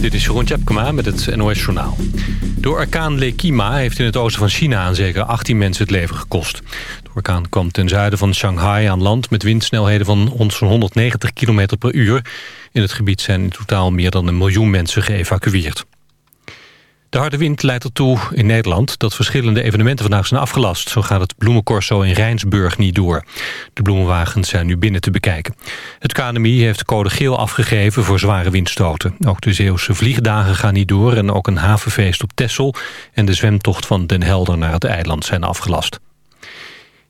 Dit is Jeroen Tjepkema met het NOS Journaal. Door orkaan Lekima heeft in het oosten van China aan zeker 18 mensen het leven gekost. De orkaan kwam ten zuiden van Shanghai aan land met windsnelheden van 190 km per uur. In het gebied zijn in totaal meer dan een miljoen mensen geëvacueerd. De harde wind leidt ertoe in Nederland dat verschillende evenementen vandaag zijn afgelast. Zo gaat het bloemencorso in Rijnsburg niet door. De bloemenwagens zijn nu binnen te bekijken. Het KNMI heeft code geel afgegeven voor zware windstoten. Ook de Zeeuwse vliegdagen gaan niet door en ook een havenfeest op Texel... en de zwemtocht van Den Helder naar het eiland zijn afgelast.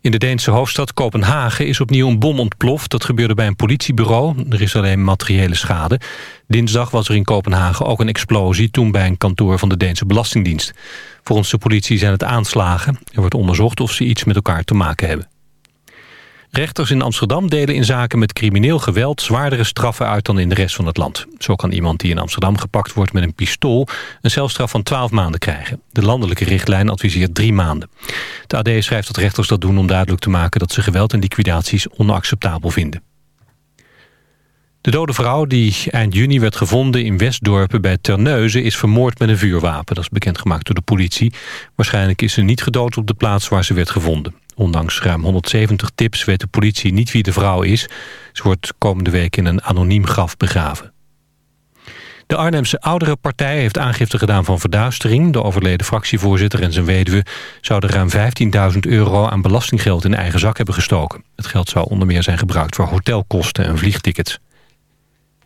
In de Deense hoofdstad Kopenhagen is opnieuw een bom ontploft. Dat gebeurde bij een politiebureau. Er is alleen materiële schade. Dinsdag was er in Kopenhagen ook een explosie... toen bij een kantoor van de Deense Belastingdienst. Volgens de politie zijn het aanslagen. Er wordt onderzocht of ze iets met elkaar te maken hebben. Rechters in Amsterdam delen in zaken met crimineel geweld... zwaardere straffen uit dan in de rest van het land. Zo kan iemand die in Amsterdam gepakt wordt met een pistool... een celstraf van 12 maanden krijgen. De landelijke richtlijn adviseert drie maanden. De AD schrijft dat rechters dat doen om duidelijk te maken... dat ze geweld en liquidaties onacceptabel vinden. De dode vrouw die eind juni werd gevonden in Westdorpen bij Terneuzen... is vermoord met een vuurwapen. Dat is bekendgemaakt door de politie. Waarschijnlijk is ze niet gedood op de plaats waar ze werd gevonden. Ondanks ruim 170 tips weet de politie niet wie de vrouw is. Ze wordt komende week in een anoniem graf begraven. De Arnhemse oudere partij heeft aangifte gedaan van verduistering. De overleden fractievoorzitter en zijn weduwe zouden ruim 15.000 euro aan belastinggeld in eigen zak hebben gestoken. Het geld zou onder meer zijn gebruikt voor hotelkosten en vliegtickets.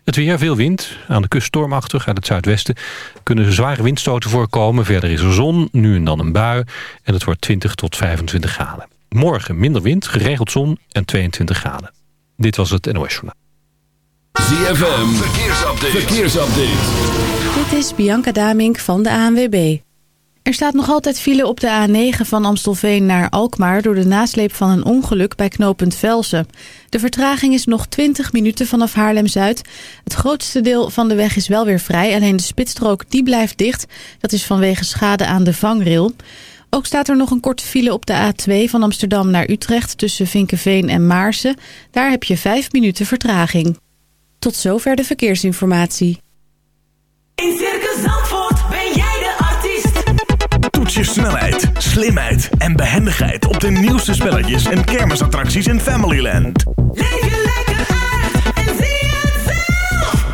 Het weer, veel wind. Aan de kust stormachtig uit het zuidwesten kunnen zware windstoten voorkomen. Verder is er zon, nu en dan een bui. En het wordt 20 tot 25 graden. Morgen minder wind, geregeld zon en 22 graden. Dit was het NOS Journaal. ZFM, verkeersupdate. verkeersupdate. Dit is Bianca Damink van de ANWB. Er staat nog altijd file op de A9 van Amstelveen naar Alkmaar... door de nasleep van een ongeluk bij knooppunt Velsen. De vertraging is nog 20 minuten vanaf Haarlem-Zuid. Het grootste deel van de weg is wel weer vrij. Alleen de spitsstrook die blijft dicht. Dat is vanwege schade aan de vangrail. Ook staat er nog een korte file op de A2 van Amsterdam naar Utrecht... tussen Vinkenveen en Maarsen. Daar heb je 5 minuten vertraging. Tot zover de verkeersinformatie. In Circus Zandvoort ben jij de artiest. Toets je snelheid, slimheid en behendigheid op de nieuwste spelletjes en kermisattracties in Familyland. Leef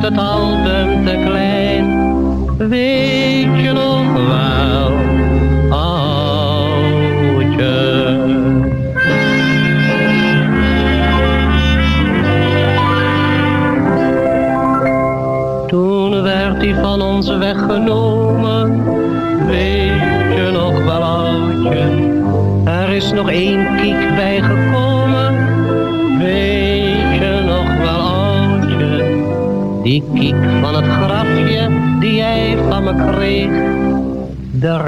wordt het album te klein. Weet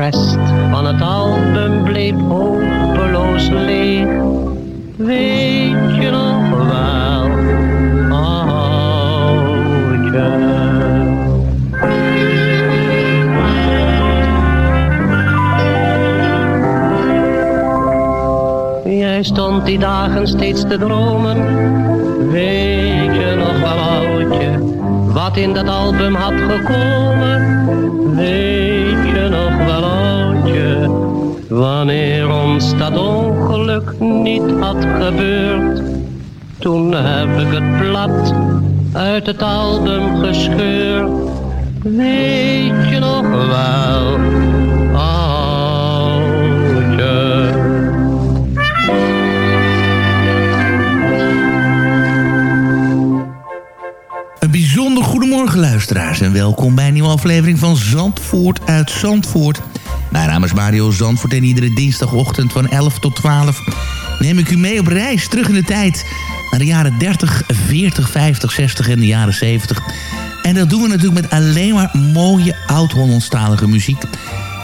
rest van het album bleef hopeloos leeg. Weet je nog wel, oudje. Jij stond die dagen steeds te dromen, gebeurd, toen heb ik het blad uit het album gescheurd, weet je nog wel, oudje. Een bijzonder goedemorgen luisteraars en welkom bij een nieuwe aflevering van Zandvoort uit Zandvoort. Mijn naam is Mario Zandvoort en iedere dinsdagochtend van 11 tot 12 neem ik u mee op reis terug in de tijd naar de jaren 30, 40, 50, 60 en de jaren 70. En dat doen we natuurlijk met alleen maar mooie oud-Hollandstalige muziek.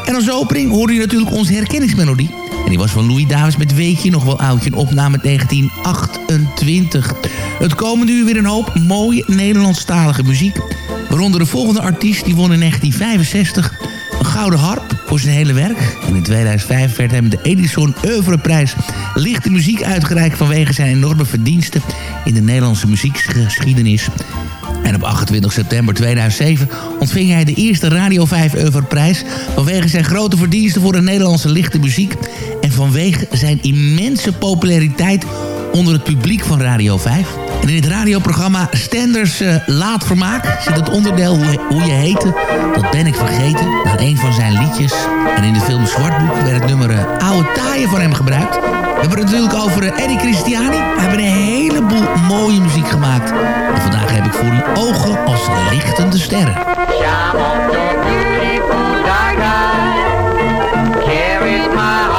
En als opening hoorde je natuurlijk onze herkenningsmelodie. En die was van Louis Davis met Weet je nog wel oudje, een opname 1928. Het komende uur weer een hoop mooie Nederlandstalige muziek. Waaronder de volgende artiest, die won in 1965 een gouden harp voor zijn hele werk. En in 2005 werd hem de Edison Oeuvreprijs lichte muziek uitgereikt... vanwege zijn enorme verdiensten in de Nederlandse muziekgeschiedenis. En op 28 september 2007 ontving hij de eerste Radio 5 Oeuvreprijs... vanwege zijn grote verdiensten voor de Nederlandse lichte muziek... en vanwege zijn immense populariteit onder het publiek van Radio 5. En in het radioprogramma Stenders uh, Laat Vermaak zit het onderdeel hoe, je heette. Dat ben ik vergeten, naar een van zijn liedjes. En in de film Zwartboek werd het nummer uh, Oude Taaien van hem gebruikt. We hebben het natuurlijk over uh, Eddie Christiani. We hebben een heleboel mooie muziek gemaakt. En vandaag heb ik voor u ogen als lichtende sterren. Carries my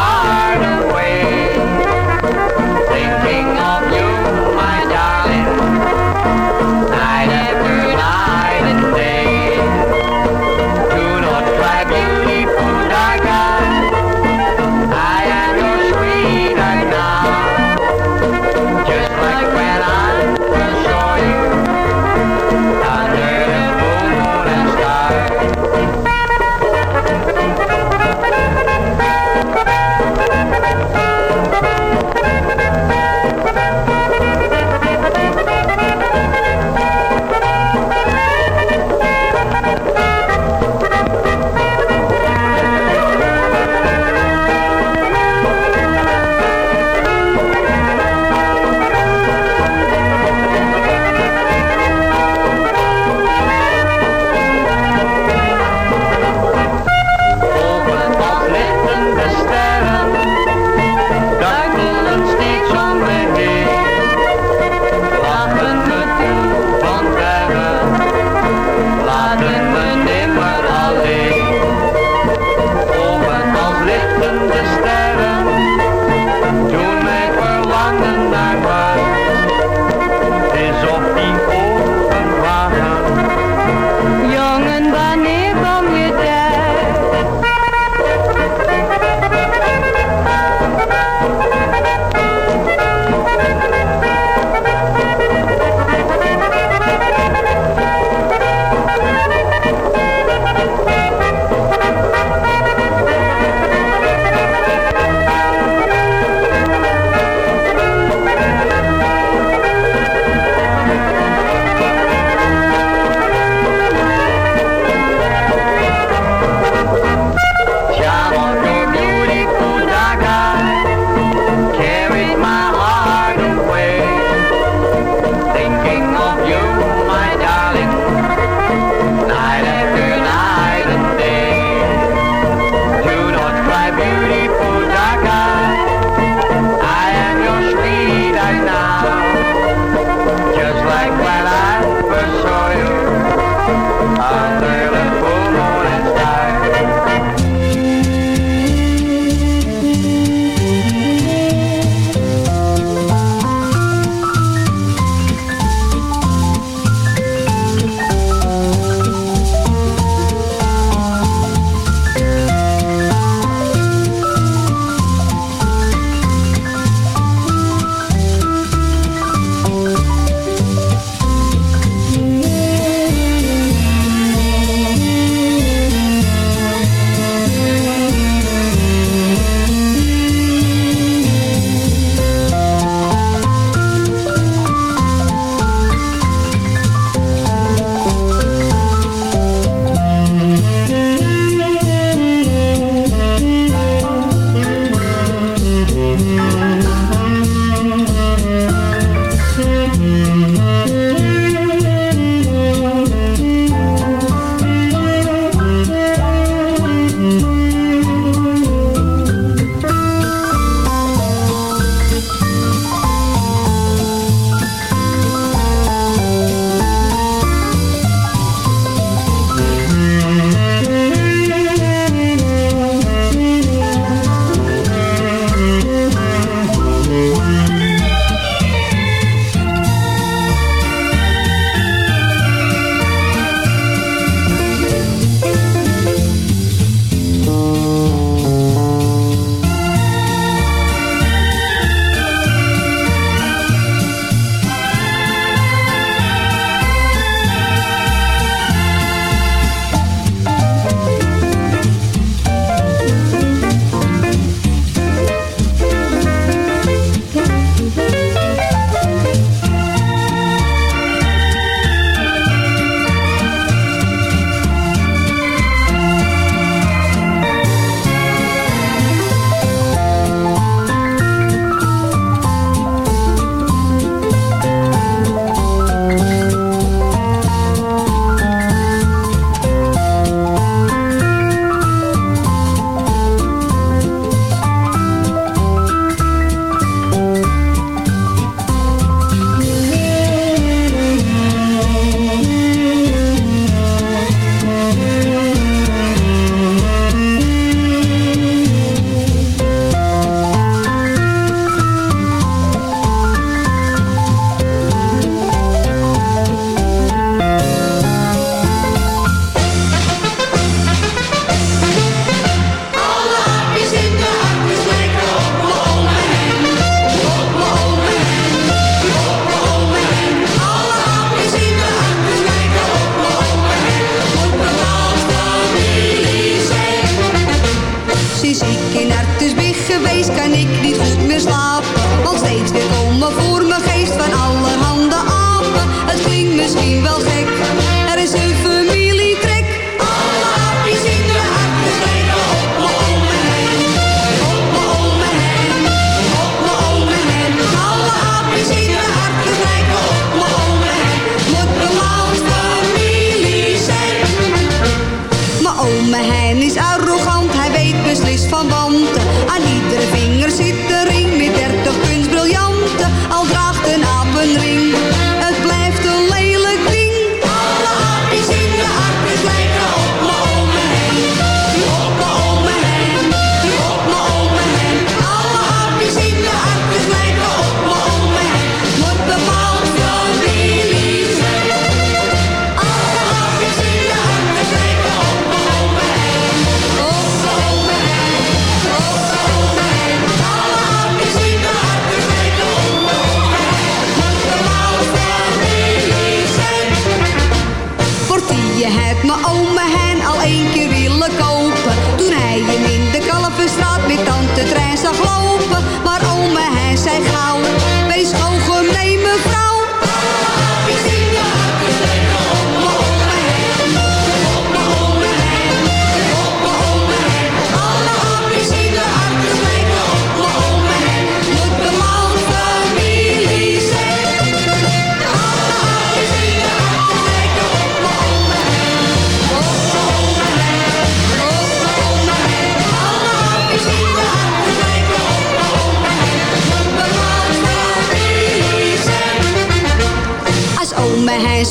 Mijn oma hen al één keer willen kopen, toen hij in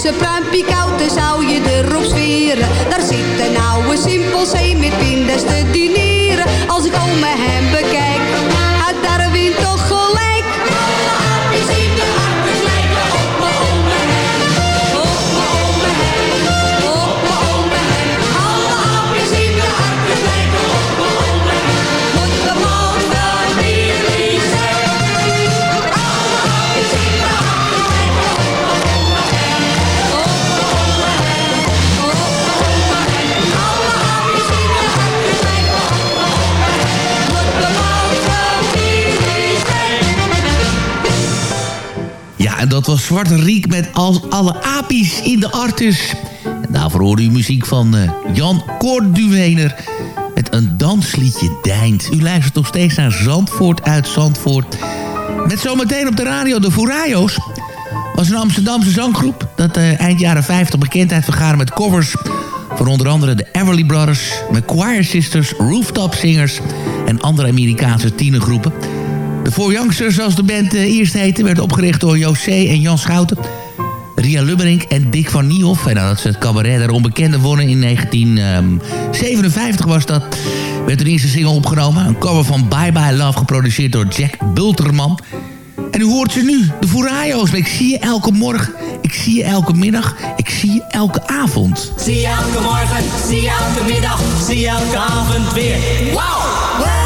Heinse pruimpie zou je erop dat was Zwarte Riek met Als alle apies in de artus. En daarvoor hoorde u muziek van eh, Jan Korduwener met een dansliedje Deint. U luistert nog steeds naar Zandvoort uit Zandvoort. Met zometeen op de radio de Furayos. was een Amsterdamse zanggroep dat eh, eind jaren 50 bekendheid vergaren met covers... van onder andere de Everly Brothers, McQuire Sisters, Rooftop Singers... en andere Amerikaanse tienergroepen... De Four Youngsters, zoals de band eh, eerst heette... werd opgericht door José en Jan Schouten. Ria Lubberink en Dick van Niehoff. En nadat ze het cabaret der onbekende wonnen in 1957 was dat... werd de eerste single opgenomen. Een cover van Bye Bye Love, geproduceerd door Jack Bulterman. En u hoort ze nu, de Furayos. Ik zie je elke morgen, ik zie je elke middag, ik zie je elke avond. Zie je elke morgen, zie je elke middag, zie je elke avond weer. Wauw!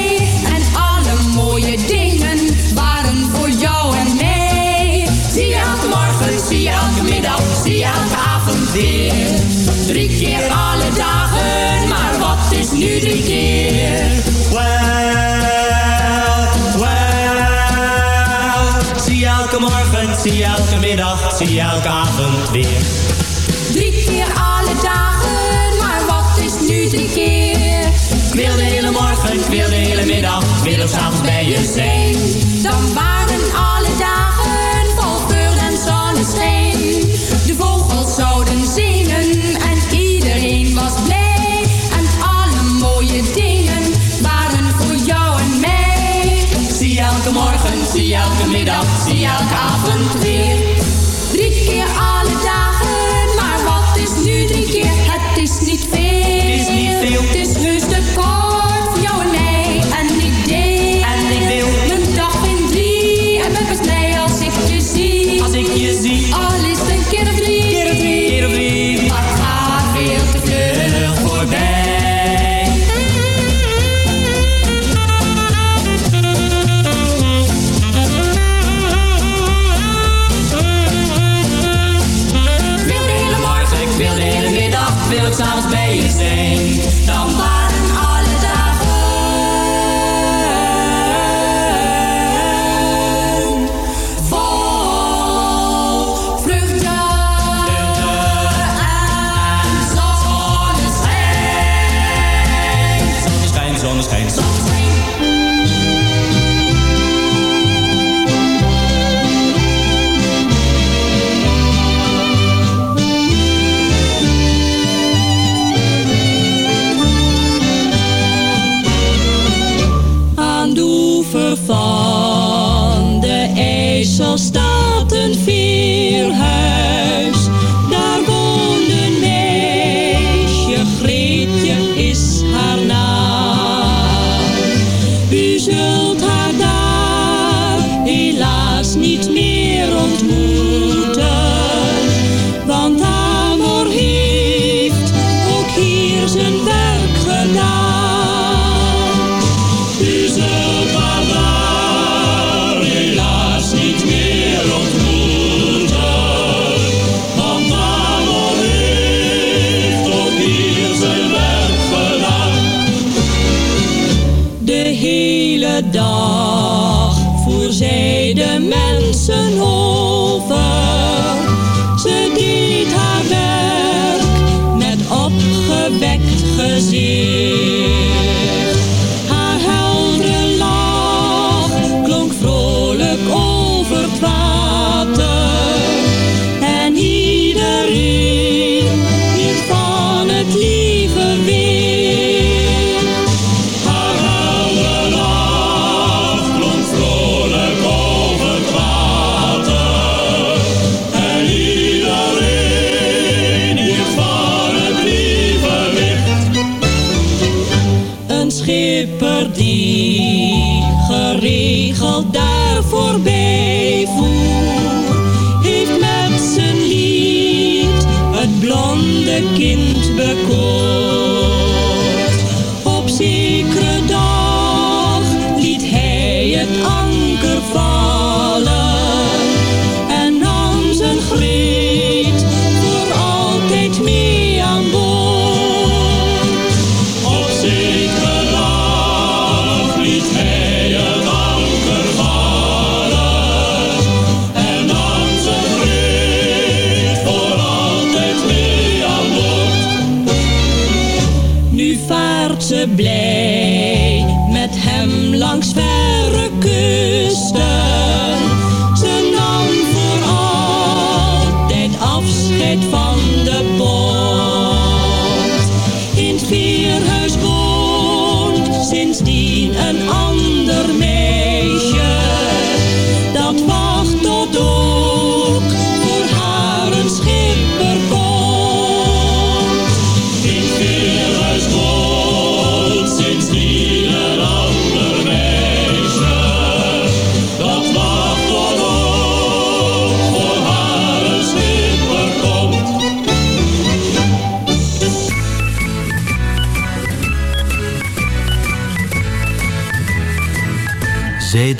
Weer. Drie keer alle dagen, maar wat is nu drie keer? Well, well. Zie elke morgen, zie elke middag, zie elke avond weer. Drie keer alle dagen, maar wat is nu drie keer? Ik wil de hele morgen, ik wil de hele middag, ik wil ook s'avonds bij je zijn. Dan avond.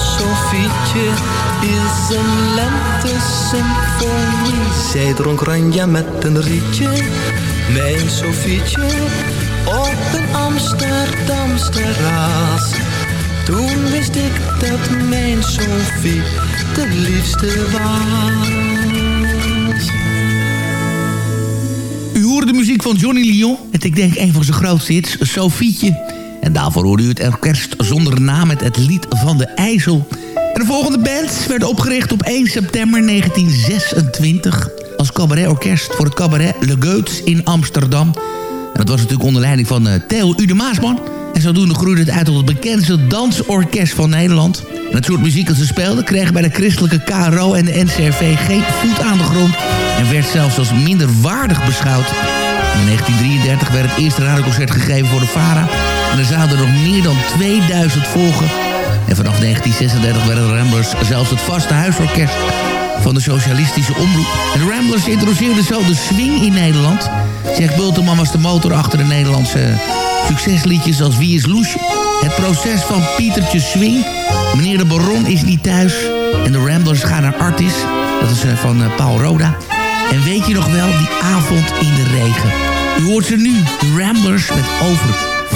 Sofietje is een lente-symfonie. Zij dronk ranja met een rietje, mijn Sofietje, op een Amsterdams terras. Toen wist ik dat mijn Sofie de liefste was. U hoorde de muziek van Johnny Lyon. Met ik denk een van zijn grootste hits, Sofietje. Daarvoor hoorde u het orkest zonder naam met het lied van de IJssel. En de volgende band werd opgericht op 1 september 1926... als cabaretorkest voor het cabaret Le Geuts in Amsterdam. En dat was natuurlijk onder leiding van uh, Theo Ude Maasman. En zodoende groeide het uit tot het bekendste dansorkest van Nederland. Het soort muziek dat ze speelden kreeg bij de christelijke KRO en de NCRV geen voet aan de grond... en werd zelfs als minder waardig beschouwd. In 1933 werd het eerste radioconcert gegeven voor de VARA... en er er nog meer dan 2000 volgen. En vanaf 1936 werden de Ramblers zelfs het vaste huisorkest van de socialistische omroep. De Ramblers introduceerden zo de swing in Nederland. Zeg Bulteman was de motor achter de Nederlandse succesliedjes als Wie is Loesje? Het proces van Pietertje Swing. Meneer de Baron is niet thuis. En de Ramblers gaan naar Artis. Dat is eh, van eh, Paul Roda. En weet je nog wel, die avond in de regen. U hoort ze nu, de Ramblers met over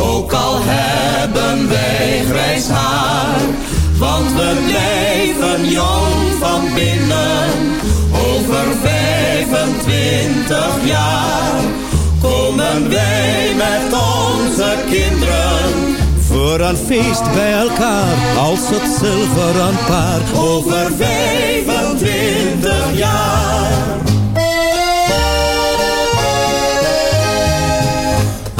Ook al hebben wij grijs haar, want we blijven jong van binnen. Over 25 jaar komen wij met onze kinderen. Voor een feest bij elkaar, als het zilveren paar. Over 25 jaar.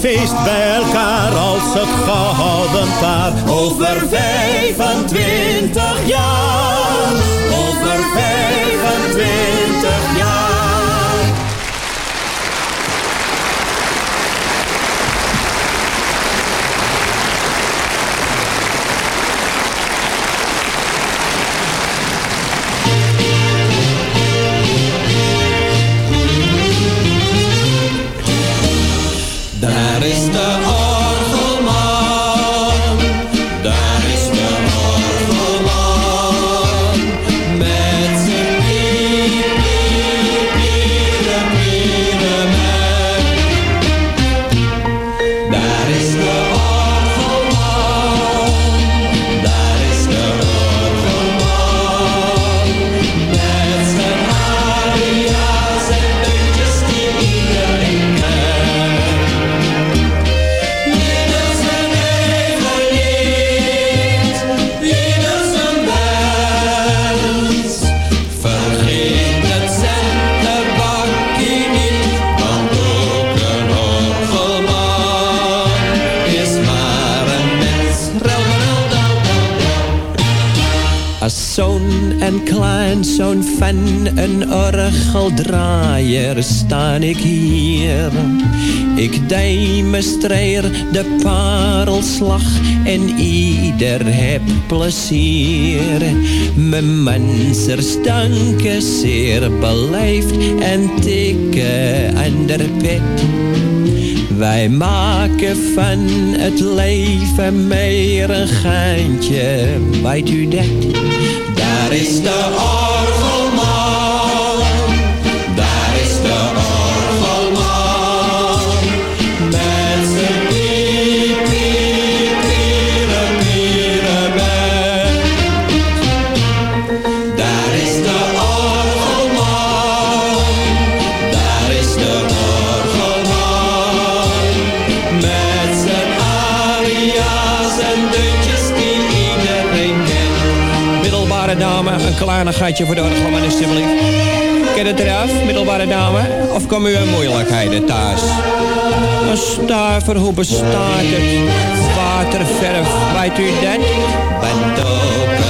Feest bij elkaar als het gehouden paar. Over 25 jaar. Over 25 jaar. Kleinzoon van een orgeldraaier sta ik hier. Ik demonstreer de parelslag en ieder heb plezier. Mijn mensers danken zeer beleefd en tikken aan de pet. Wij maken van het leven meer een geintje, weet u dat? Daar dame, een kleinigheidje voor de orgelman alstublieft. Ken het eraf, middelbare dame? Of komen u in moeilijkheden thuis? Een stuiver, hoe bestaat het? Waterverf, weet u dat? Bent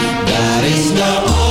Is de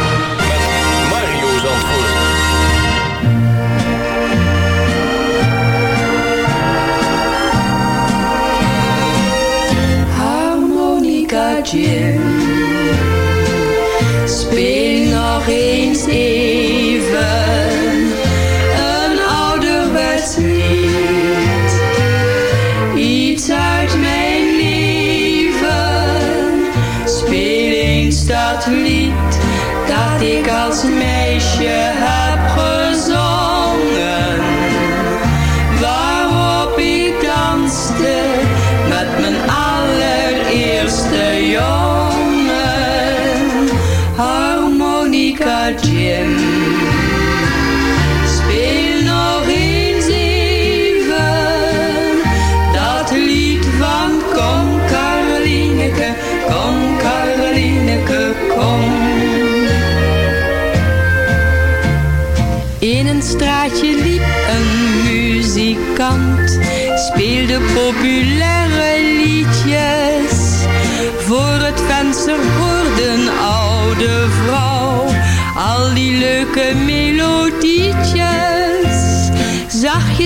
Harmonica Jim. Speel nog eens even een ouderwets lied. Iets uit mijn leven. Speel eens dat lied dat ik als meisje heb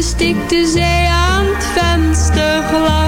Zachtjes tikte zij aan het vensterglas,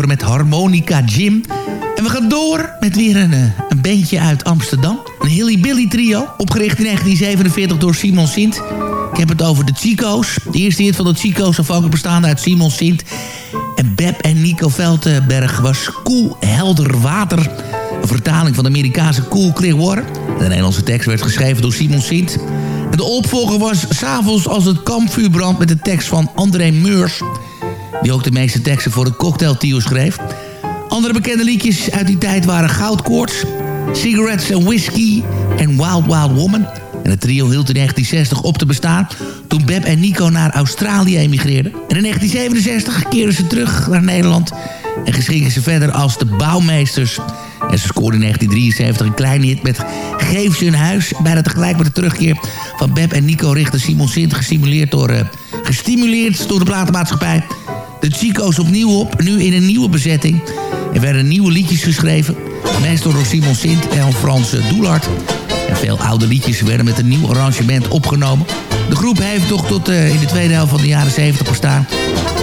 Met Harmonica Jim. En we gaan door met weer een, eh, een bandje uit Amsterdam. Een Hilly Billy trio, opgericht in 1947 door Simon Sint. Ik heb het over de Chico's. De eerste hit van de Chico's afhankelijk bestaande uit Simon Sint... en Beb en Nico Veltenberg was Koel Helder Water... Een vertaling van de Amerikaanse Cool Clear Water. De Nederlandse tekst werd geschreven door Simon Sint. En de opvolger was S'avonds als het kampvuur brandt... met de tekst van André Meurs. Die ook de meeste teksten voor het cocktailtrio schreef. Andere bekende liedjes uit die tijd waren Goudkoorts... Cigarettes and Whiskey en Wild Wild Woman... En het trio hield in 1960 op te bestaan toen Beb en Nico naar Australië emigreerden. En in 1967 keerden ze terug naar Nederland en geschieven ze verder als de bouwmeesters. En ze scoorden in 1973 een kleine hit met Geef ze een huis. Bijna tegelijk met de terugkeer van Beb en Nico richten Simon Sint gestimuleerd door, uh, gestimuleerd door de platenmaatschappij. De Chico's opnieuw op, nu in een nieuwe bezetting. Er werden nieuwe liedjes geschreven. Meestal door Simon Sint en Frans Doelart. Veel oude liedjes werden met een nieuw arrangement opgenomen. De groep heeft toch tot uh, in de tweede helft van de jaren 70 bestaan.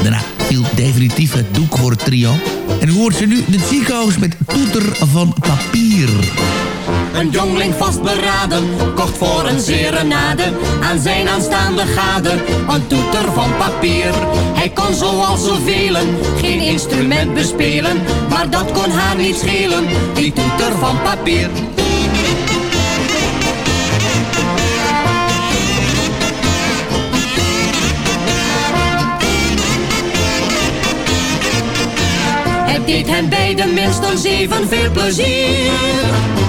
Daarna viel definitief het doek voor het trio. En hoort ze nu de Chico's met toeter van papier. Een jongling vastberaden, kocht voor een serenade aan zijn aanstaande gade een toeter van papier. Hij kon zoals zoveel geen instrument bespelen, maar dat kon haar niet schelen, die toeter van papier. Het deed hen beiden minstens even veel plezier.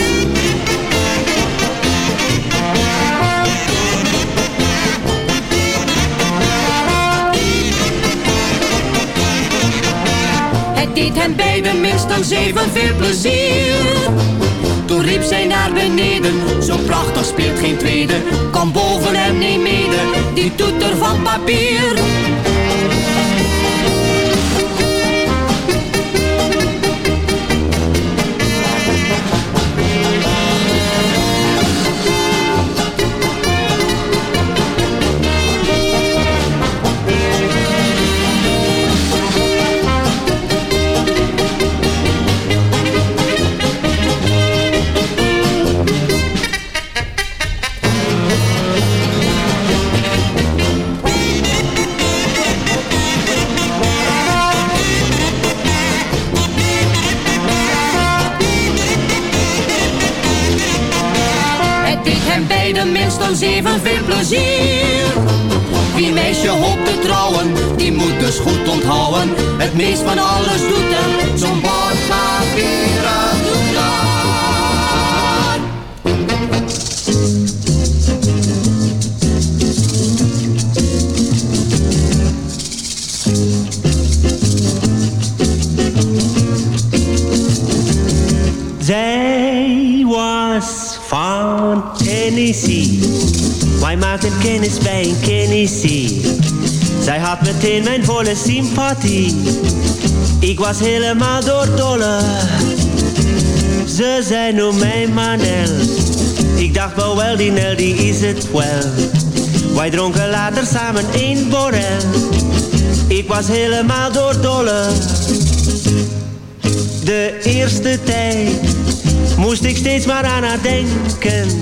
Deed hen beiden minstens evenveel plezier. Toen riep zij naar beneden, zo prachtig speelt geen tweede. Kom boven en neem mede, die toeter van papier. Minstens evenveel plezier. Wie meisje hoopt te trouwen, die moet dus goed onthouden. Het meest van alles doet er zo'n bordpapieren toeter. Maakten kennis bij een Tennessee. Zij had meteen mijn volle sympathie. Ik was helemaal doordolle. Ze zei noem mij Manel. Ik dacht wel wel die Nel die is het wel. Wij dronken later samen één borrel. Ik was helemaal doordolle. De eerste tijd moest ik steeds maar aan haar denken.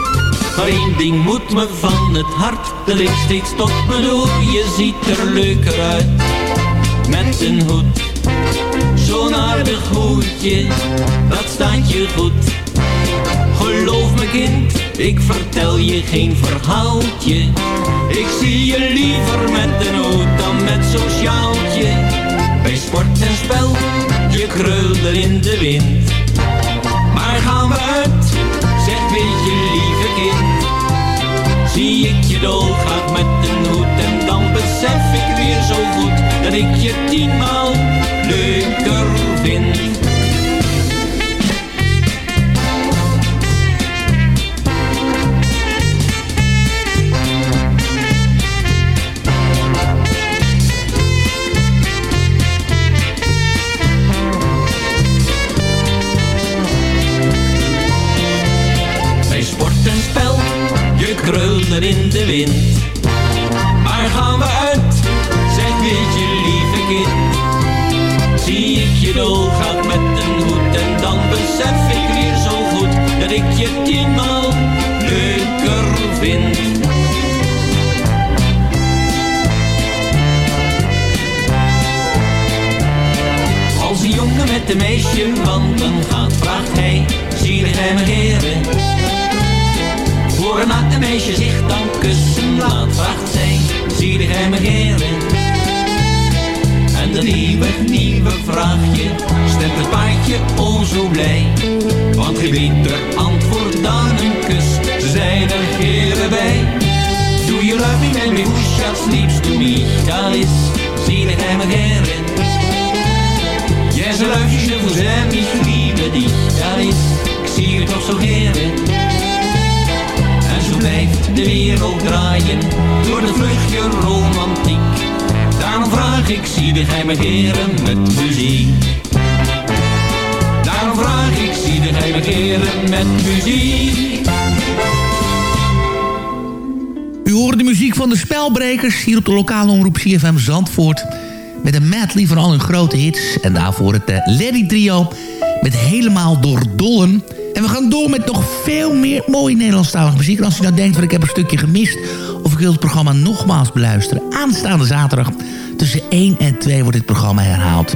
Maar één ding moet me van het hart, dat ik steeds tot me door. Je ziet er leuker uit, met een hoed. Zo'n aardig hoedje, dat staat je goed. Geloof me kind, ik vertel je geen verhaaltje. Ik zie je liever met een hoed dan met zo'n sjaaltje. Bij sport en spel, je krulde in de wind. Maar ik je tienmaal de lokale omroep CFM Zandvoort. Met een medley van al hun grote hits. En daarvoor het uh, Lady Trio met Helemaal Doordollen. En we gaan door met nog veel meer mooie Nederlandstalige muziek. En als u nou denkt van ik heb een stukje gemist... of ik wil het programma nogmaals beluisteren... aanstaande zaterdag tussen 1 en 2 wordt dit programma herhaald.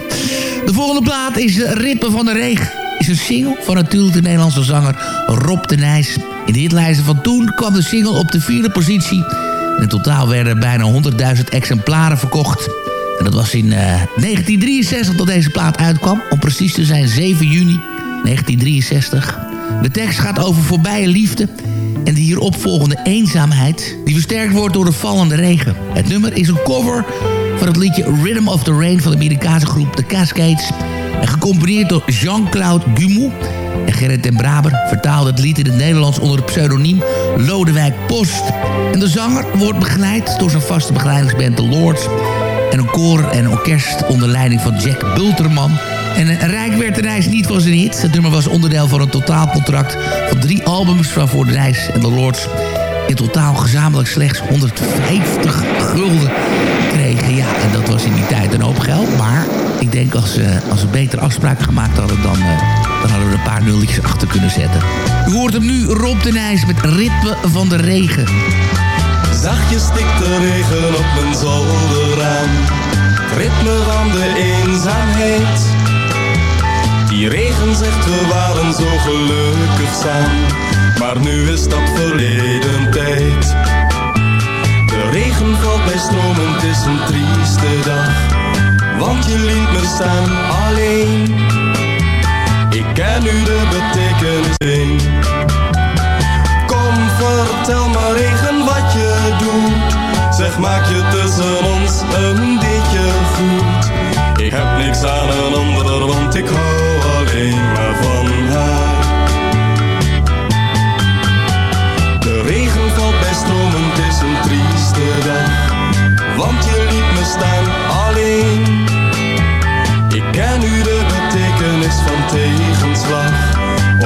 De volgende plaat is Rippen van de Regen. Is een single van natuurlijk de Nederlandse zanger Rob de Nijs. In de hitlijsten van toen kwam de single op de vierde positie. In totaal werden bijna 100.000 exemplaren verkocht. En dat was in uh, 1963 dat deze plaat uitkwam. Om precies te zijn 7 juni 1963. De tekst gaat over voorbije liefde en de hieropvolgende eenzaamheid... die versterkt wordt door de vallende regen. Het nummer is een cover van het liedje Rhythm of the Rain... van de Amerikaanse groep The Cascades... en gecomponeerd door Jean-Claude Gumoux... En Gerrit ten Braber vertaalde het lied in het Nederlands onder het pseudoniem Lodewijk Post. En de zanger wordt begeleid door zijn vaste begeleidingsband The Lords... en een koor en orkest onder leiding van Jack Bulterman... En Rijk werd de reis niet van zijn hit. Het nummer was onderdeel van een totaalcontract van drie albums... waarvoor de reis en de Lords in totaal gezamenlijk slechts 150 gulden kregen. Ja, en dat was in die tijd een hoop geld. Maar ik denk als ze, als ze betere afspraken gemaakt hadden... dan, uh, dan hadden we een paar nulletjes achter kunnen zetten. U hoort hem nu, Rob de Nijs met Ritme van de Regen. Zachtjes stikt de regen op mijn zolderraam. Ritme van de eenzaamheid. Die regen zegt we waren zo gelukkig samen, maar nu is dat verleden tijd. De regen valt bij stromen, het is een trieste dag, want je liet me staan alleen. Ik ken nu de betekenis in. Kom, vertel me regen wat je doet. Zeg, maak je tussen ons een beetje goed. Ik heb niks aan een ander,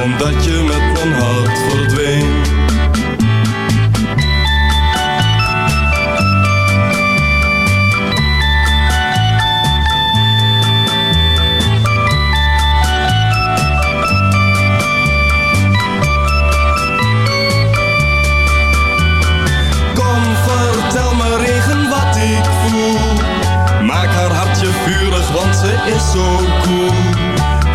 omdat je met mijn hart verdween. Kom, vertel me regen wat ik voel. Maak haar hartje vurig, want ze is zo cool.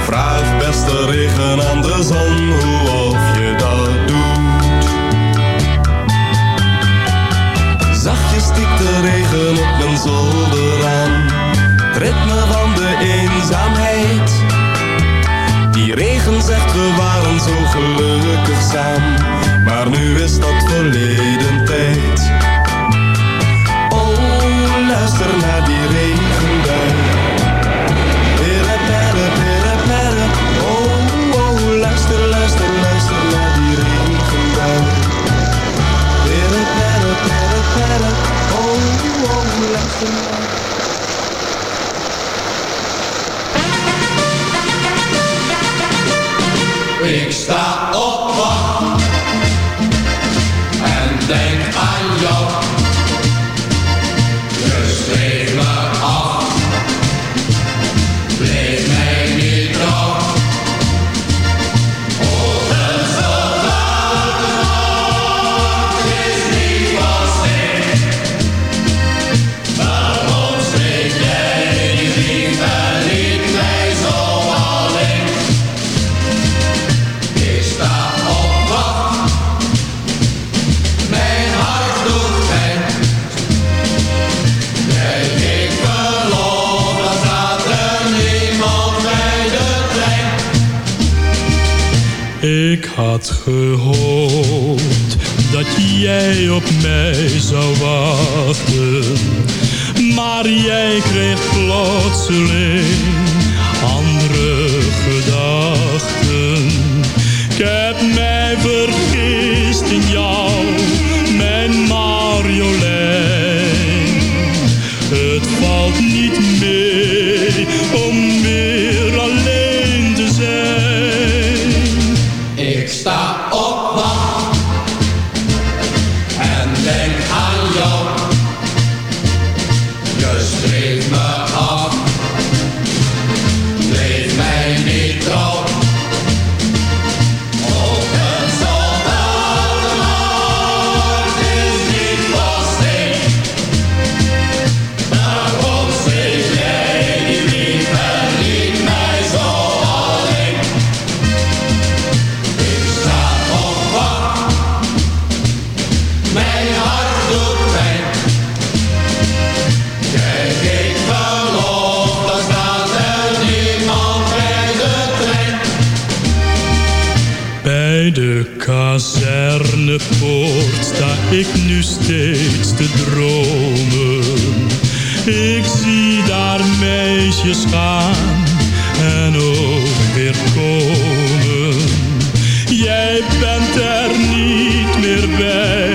Vraag beste regen aan hoe of je dat doet. Zachtjes stikt de regen op mijn zolder aan. Het ritme van de eenzaamheid. Die regen zegt we waren zo gelukkig samen, maar nu is dat verleden tijd. Oh, luister naar die regenbui. Ik sta op wacht en denk aan jou. Je Bij de kazernepoort sta ik nu steeds te dromen. Ik zie daar meisjes gaan en ook weer komen. Jij bent er niet meer bij,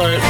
U